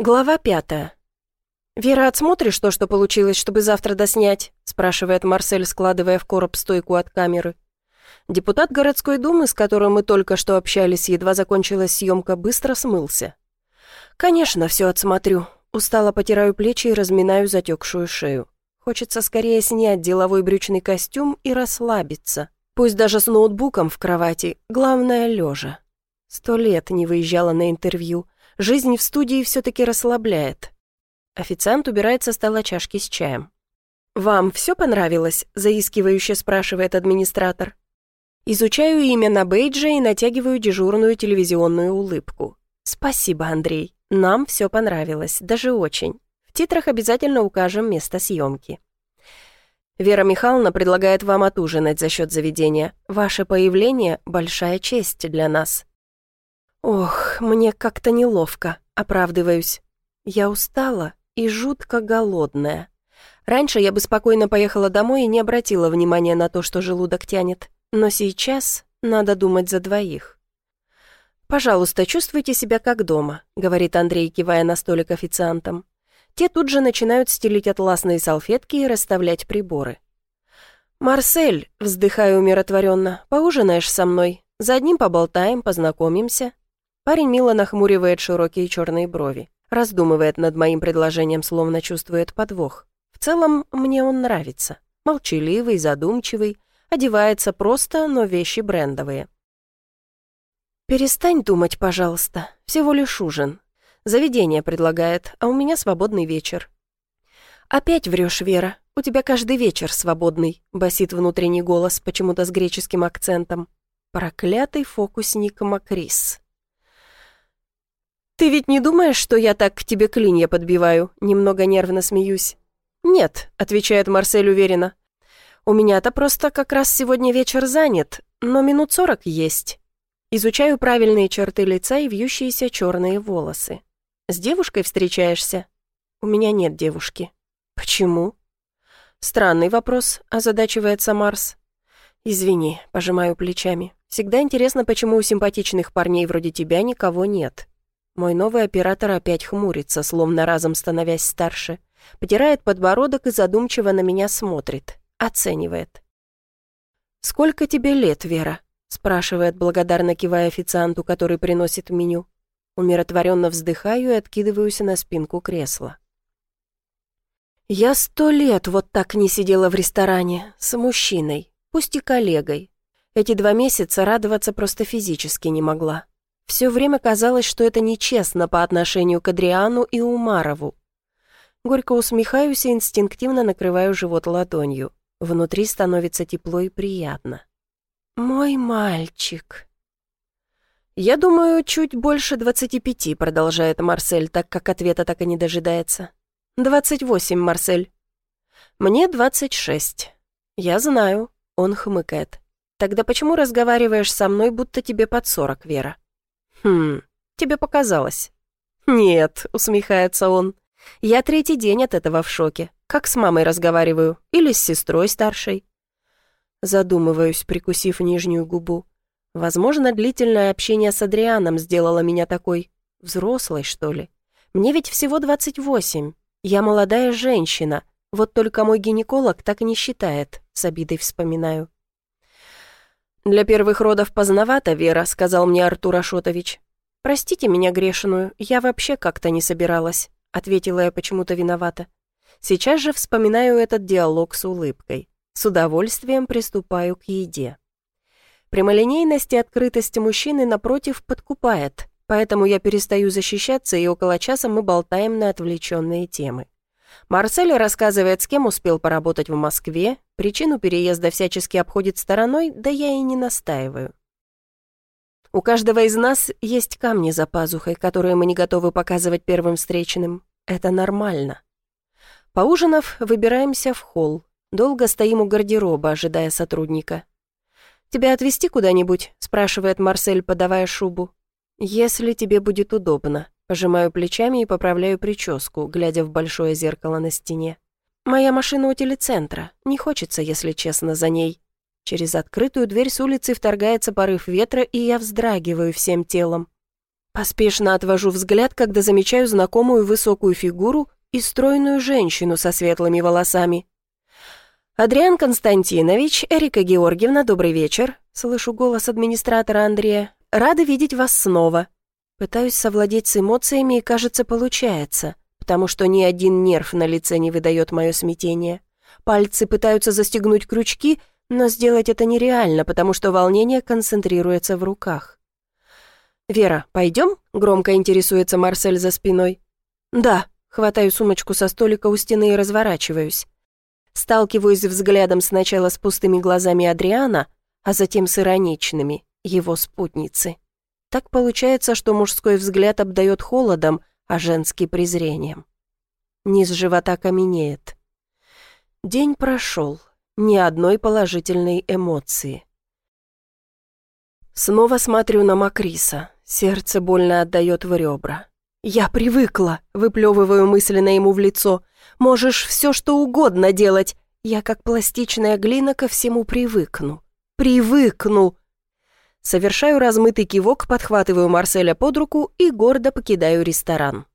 Глава пятая. «Вера, отсмотришь то, что получилось, чтобы завтра доснять?» спрашивает Марсель, складывая в короб стойку от камеры. Депутат городской думы, с которым мы только что общались, едва закончилась съемка, быстро смылся. «Конечно, все отсмотрю». Устало потираю плечи и разминаю затекшую шею. Хочется скорее снять деловой брючный костюм и расслабиться. Пусть даже с ноутбуком в кровати, главное, лежа. Сто лет не выезжала на интервью. Жизнь в студии все-таки расслабляет. Официант убирает со стола чашки с чаем. «Вам все понравилось?» – заискивающе спрашивает администратор. Изучаю имя на бейдже и натягиваю дежурную телевизионную улыбку. «Спасибо, Андрей. Нам все понравилось, даже очень. В титрах обязательно укажем место съемки». Вера Михайловна предлагает вам отужинать за счет заведения. Ваше появление – большая честь для нас. Ох, мне как-то неловко, оправдываюсь. Я устала и жутко голодная. Раньше я бы спокойно поехала домой и не обратила внимания на то, что желудок тянет. Но сейчас надо думать за двоих. «Пожалуйста, чувствуйте себя как дома», — говорит Андрей, кивая на столик официантам. Те тут же начинают стелить атласные салфетки и расставлять приборы. «Марсель», — вздыхаю умиротворенно, — «поужинаешь со мной? За одним поболтаем, познакомимся». Парень мило нахмуривает широкие черные брови, раздумывает над моим предложением, словно чувствует подвох. В целом, мне он нравится. Молчаливый, задумчивый, одевается просто, но вещи брендовые. «Перестань думать, пожалуйста. Всего лишь ужин. Заведение предлагает, а у меня свободный вечер». «Опять врешь, Вера. У тебя каждый вечер свободный», — басит внутренний голос, почему-то с греческим акцентом. «Проклятый фокусник Макрис». «Ты ведь не думаешь, что я так к тебе клинья подбиваю?» Немного нервно смеюсь. «Нет», — отвечает Марсель уверенно. «У меня-то просто как раз сегодня вечер занят, но минут сорок есть». Изучаю правильные черты лица и вьющиеся черные волосы. «С девушкой встречаешься?» «У меня нет девушки». «Почему?» «Странный вопрос», — озадачивается Марс. «Извини», — пожимаю плечами. «Всегда интересно, почему у симпатичных парней вроде тебя никого нет». Мой новый оператор опять хмурится, словно разом становясь старше. Потирает подбородок и задумчиво на меня смотрит. Оценивает. «Сколько тебе лет, Вера?» спрашивает, благодарно кивая официанту, который приносит меню. Умиротворенно вздыхаю и откидываюсь на спинку кресла. Я сто лет вот так не сидела в ресторане с мужчиной, пусть и коллегой. Эти два месяца радоваться просто физически не могла. Все время казалось, что это нечестно по отношению к Адриану и Умарову. Горько усмехаюсь и инстинктивно накрываю живот ладонью. Внутри становится тепло и приятно. «Мой мальчик». «Я думаю, чуть больше двадцати пяти», — продолжает Марсель, так как ответа так и не дожидается. «Двадцать восемь, Марсель». «Мне двадцать шесть». «Я знаю», — он хмыкает. «Тогда почему разговариваешь со мной, будто тебе под сорок, Вера?» «Хм, тебе показалось». «Нет», — усмехается он. «Я третий день от этого в шоке. Как с мамой разговариваю. Или с сестрой старшей». Задумываюсь, прикусив нижнюю губу. Возможно, длительное общение с Адрианом сделало меня такой... взрослой, что ли. Мне ведь всего 28. Я молодая женщина. Вот только мой гинеколог так не считает, с обидой вспоминаю. «Для первых родов поздновато, Вера», — сказал мне Артур Ашотович. «Простите меня грешную, я вообще как-то не собиралась», — ответила я почему-то виновата. Сейчас же вспоминаю этот диалог с улыбкой. С удовольствием приступаю к еде. Прямолинейность и открытость мужчины, напротив, подкупает, поэтому я перестаю защищаться, и около часа мы болтаем на отвлеченные темы. Марсель рассказывает, с кем успел поработать в Москве, причину переезда всячески обходит стороной, да я и не настаиваю. У каждого из нас есть камни за пазухой, которые мы не готовы показывать первым встречным. Это нормально. Поужинав, выбираемся в холл. Долго стоим у гардероба, ожидая сотрудника. «Тебя отвезти куда-нибудь?» – спрашивает Марсель, подавая шубу. «Если тебе будет удобно». Пожимаю плечами и поправляю прическу, глядя в большое зеркало на стене. «Моя машина у телецентра. Не хочется, если честно, за ней». Через открытую дверь с улицы вторгается порыв ветра, и я вздрагиваю всем телом. Поспешно отвожу взгляд, когда замечаю знакомую высокую фигуру и стройную женщину со светлыми волосами. «Адриан Константинович, Эрика Георгиевна, добрый вечер», слышу голос администратора Андрея. «Рада видеть вас снова». Пытаюсь совладеть с эмоциями, и, кажется, получается, потому что ни один нерв на лице не выдает мое смятение. Пальцы пытаются застегнуть крючки, но сделать это нереально, потому что волнение концентрируется в руках. «Вера, пойдем?» — громко интересуется Марсель за спиной. «Да», — хватаю сумочку со столика у стены и разворачиваюсь. Сталкиваюсь взглядом сначала с пустыми глазами Адриана, а затем с ироничными, его спутницы. Так получается, что мужской взгляд обдает холодом, а женский презрением. Низ живота каменеет. День прошел, ни одной положительной эмоции. Снова смотрю на Макриса, сердце больно отдает в ребра. «Я привыкла», — выплевываю мысленно ему в лицо. «Можешь все, что угодно делать. Я, как пластичная глина, ко всему привыкну. Привыкну!» Совершаю размытый кивок, подхватываю Марселя под руку и гордо покидаю ресторан.